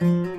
Mm-hmm.